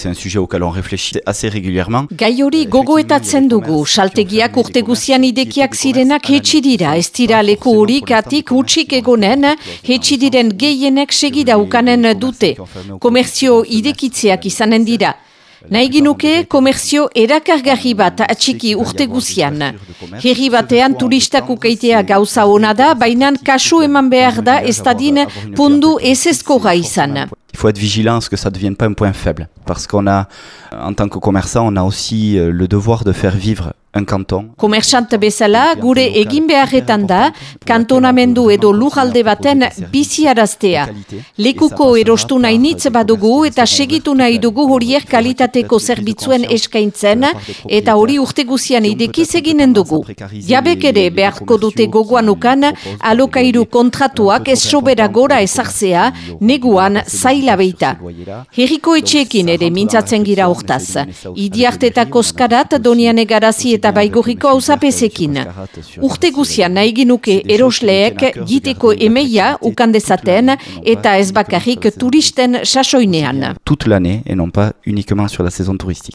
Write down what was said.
C'est un sujet auquel on réfléchit assez régulièrement. Gai hori gogoetatzen dugu, saltegiak urte guzian idekiak zirenak hetsi dira, ez dira leku horik atik utxik egonen, hetsi diren gehienek segida ukanen dute. Komerzio idekitzeak izanen dira. Nahi ginuke komerzio erakargarri bat atxiki urte guzian. Herri batean turistak ukaitea gauza hona da, baina kasu eman behar da ez dadin pundu ez ezkoga izan. Faut être vigilant à ce que ça ne devienne pas un point faible. Parce qu'on a, en tant que commerçant, on a aussi euh, le devoir de faire vivre un canton. Komersant bezala, gure egin beharretan da, kantonamendu edo lujalde baten biziaraztea. Lekuko erostu nahi nitz badugu eta segitu nahi dugu horiek kalitateko zerbitzuen eskaintzen eta hori urte guzian idekiz eginen dugu. Jabek ere beharko dute gogoanukan alokairu kontratuak ez sobera gora ezartzea, neguan zaila beita. Herriko etxeekin ere mintzatzen gira hortaz. Idiart eta koskarat donian egarazi eta baigoriko hausapezekin. Urte guzian nahi ginuke erosleek giteko emeia ukandezaten eta ez bakarrik turisten sasoinean. Toute l'année et non pas uniquement sur la saison touristique.